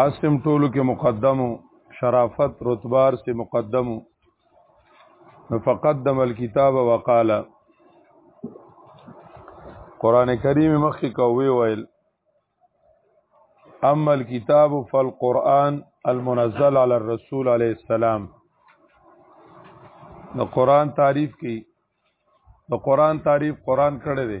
عاصم ټولو کې مقدمو شرافت رتبار سے مقدمو فقدم الكتاب وقال قران کریم مخکې کوي ویل اما الكتاب فالقران المنزل على الرسول عليه السلام د قران تعریف کی د قران تعریف قران کړه دی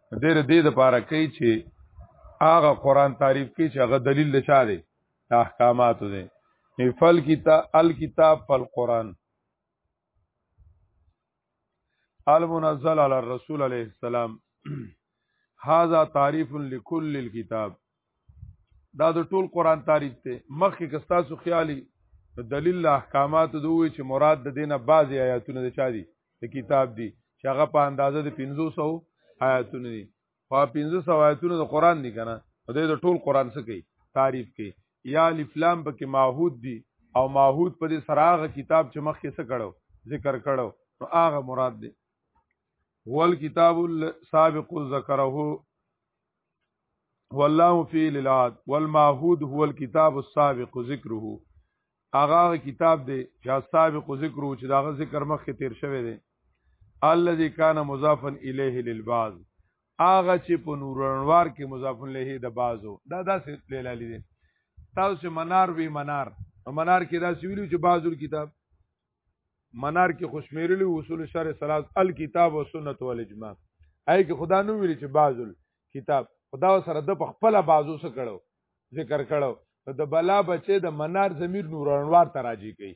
ډېر دې د پاره کوي چې هغه قران تعریف کوي چې هغه دلیل د چا دی د احکاماتو دی فل کتاب الکتاب فل قران المنزل علی الرسول علیه السلام هذا تعریف لكل الكتاب دا د ټول قران تعریف ته مخکې کستاسو خیالي دلیل احکامات دوی چې مراد د دینه بعضی آیاتونه د چا دي د کتاب دي چې هغه په اندازه د 1500 آیاتونه دي خو 1500 آیاتونه د قران دي کنه دوی د ټول قران څخه کوي تعریف کوي یا الفلام پکې ماحود دي او ماحود په دې سراغ کتاب چې مخکې څه کړو ذکر کړو نو هغه مراد دي هو الكتاب السابق ذکره والله فی للعاد والماحود هو الكتاب السابق ذکره هغه کتاب دی چې سابق ذکره چې داغه ذکر مخکې تیر شوی دی الذي كان مضافا الیه للبعض هغه چې په نورانوار کې مضاف الیه د بعضو دا داسې لیلالی دی تاسو منار وی منار منار کې دا سویلو چې بعضو کتاب منار کې خوشمیرلی اصول شرع سلاس الکتاب و سنت و الاجماع آی کې خدا نو ویلی چې بعضل کتاب خدا سره د خپل بازو سره کړو ذکر کړو د بلا بچې د منار ضمیر نورانوار ته راځي کوي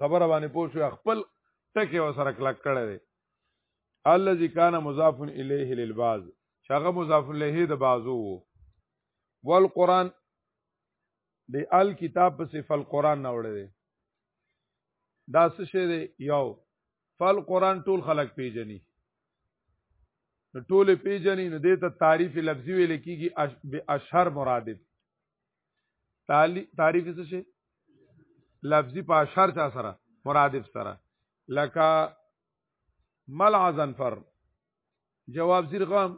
خبره باندې پوښو خپل ټکی و سره کلک کړی دی الذي كان مضاف اليه للبعض شغه مضاف الیه د بازو والقران د ال کتاب په صفه القرآن نه وړي دی دا څه شی دی یو فل قرآن ټول خلق پیژني نو ټول پیژني نو دې ته تعریف لفظي ویل کېږي اش... به اشهر مرادف تعلی... تعریف څه شی لفظي په اشهر چا سره مرادف سره لکه ملعزن فر جواب زیرغام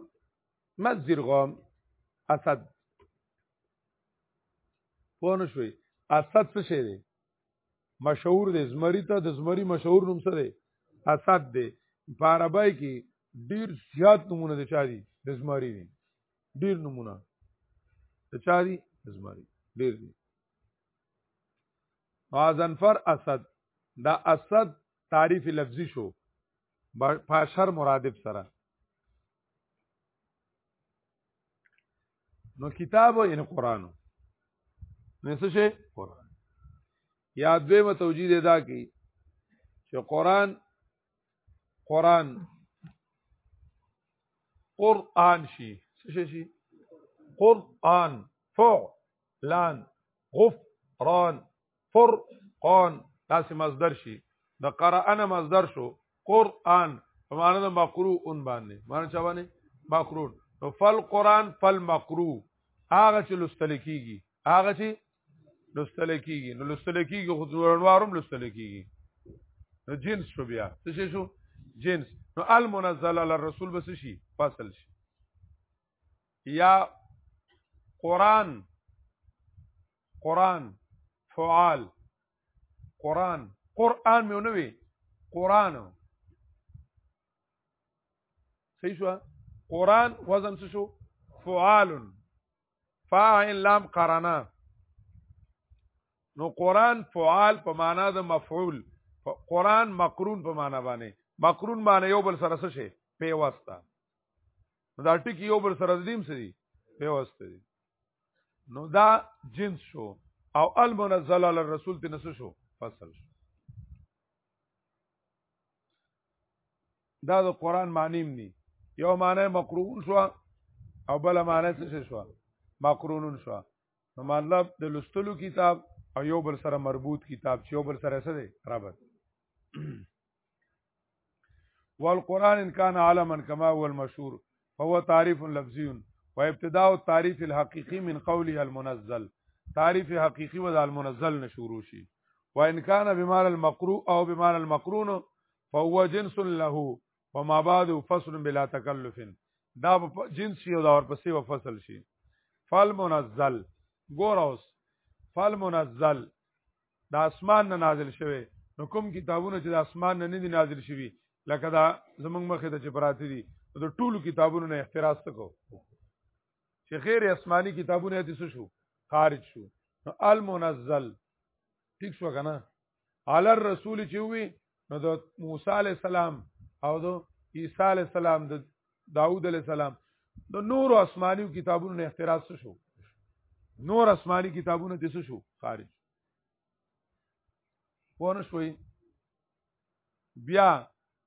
مز زیرغام اسد پوه نه شوي اسد څه شی دی مشهور دی زمری ته د زمری مشهور نوم څه دی اسد دی په عربی کې ډیر زیات نمونه دي چا دي د زمری دي ډیر نمونه د چا دي د زمری ډیر دي غازنفر اسد دا اسد تعریف لفظي شو په شر مرادف سره نو کتاب ان قران نو څه شي قران یا دوی متوجید ادا کی چې قران قران قران شي څه شي قران فو لان غف ران فر قان داسې مصدر شي د قرأن مصدر شو قرآن په معنا د مقروء ان باندې معنا چا باندې مقروء نو فل قرآن فل مقروء هغه چې لوستل کیږي هغه چې لوستل کیږي نو لوستل کیږي خو ځوړنوارم لوستل کیږي نو جنس شو بیا څه شو جنس نو المنزل علی الرسول بس شي فاصل شي یا قران قران فعال قران قران مې ونوي قران صحیح شو قران وزن څه شو فعال فاعل لام قرانا نو قران فعال په معنا د مفعول قران مقرون په معنا باندې مقرون باندې یو بل سره څه شي پیوستا دا ټکی یو بل سره دیم سری په واسطه دي نو دا جنس شو او المنزل علی الرسول ته نسو شو فصل شو دا د قران معنی ني یو معنی مقرون شو او بل معنی څه شو مقرونون شو نو مطلب د لستلو کتاب او یو بل سره مربوط کتاب چې یو بل سره سره رابط والقران ان كان علما كما هو المشهور فهو تعريف لفظي وابتداء التعريف الحقيقي من قوله المنزل تعریف حقیقی و د المنزل نه شروع شي و ان کان بمال المقرو او بمال المقرون فهو جنس له و ما بعد فصل بلا تکلف دا جنس شي او دا ورپسې و فصل شي فال منزل ګوروس فال منزل د اسمان نه نازل شوی نو کوم کتابونه چې د اسمان نه نه دي نازل شوي لکه دا زمونږ مخې ته چې پراته دي د ټولو کتابونو نه احتراز تکو چې خیر آسماني کتابونه دې څه شو خارج شو نو المنزل ټیک شو کنه علی الرسول چې وي نو د موسی علی السلام او د عیسی علی السلام د داوود علی السلام د نور آسماني کتابونو نه اختراع شو نور آسماني کتابونو د څه شو خارج پونه شوي بیا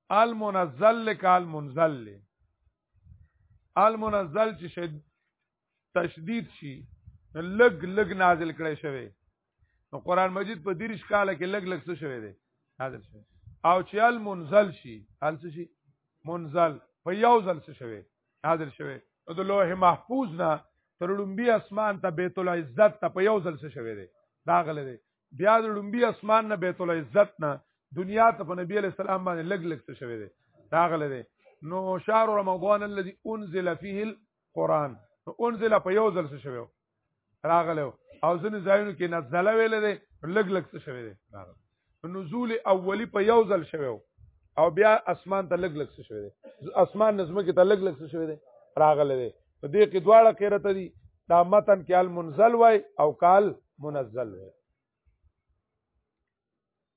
المنزل کال منزل المنزل چې تشدید شي لګ لګ نازل کړي شوی نو قران مجید په دیرش کال کې لګ لګ څه شوی دی نازل شوی او چې ال منزل شي ال څه شي منزل په یو ځل څه شوی نازل شوی نو د لوح محفوظ نه تر لومبي اسمان ته بیت العزت ته په یو ځل څه شوی دی دا غل دی بیا د لومبي اسمان نه بیت العزت نه دنیا ته په نبی علی السلام باندې لګ لګ څه شوی دی دا غل دی نو شهر رمضان الذي انزل فيه قران نو انزل په یو ځل څه شوی راغلی او ځنې ځایونو کې نزل ویل دی لګ لګ څه شوی دی راغلی نزول اولی په یو ځل شوی او بیا اسمان ته لګ لګ څه شوی دی اسمان نظم کې ته لګ لګ څه شوی دی راغلی دی په دې کې دواړه قرات دي دا متن کې المنزل وای او قال منزل وای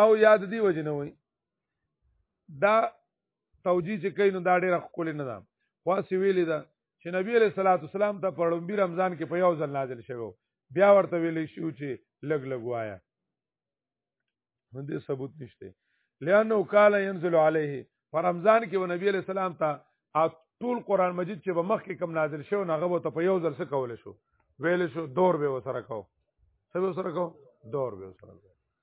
او یاد دی وجه نه وي دا توجیه چې کین نو دا ډیره خپل نه ده خاص ویلې ده چې نبی علیہ الصلوۃ والسلام ته په لومبي رمضان کې په یو ځل نازل شوی بیا ورته ویلې شو چې لګ لګ وایا باندې ثبوت نشته لانه قال ينزل عليه په رمضان کې و نبی علیہ السلام ته ټول قران مجید چې به مخ کې کم نازل شو نه غو ته په یو ځل څه کول شو ویل شو دور به وسره کو څه وسره کو دور به وسره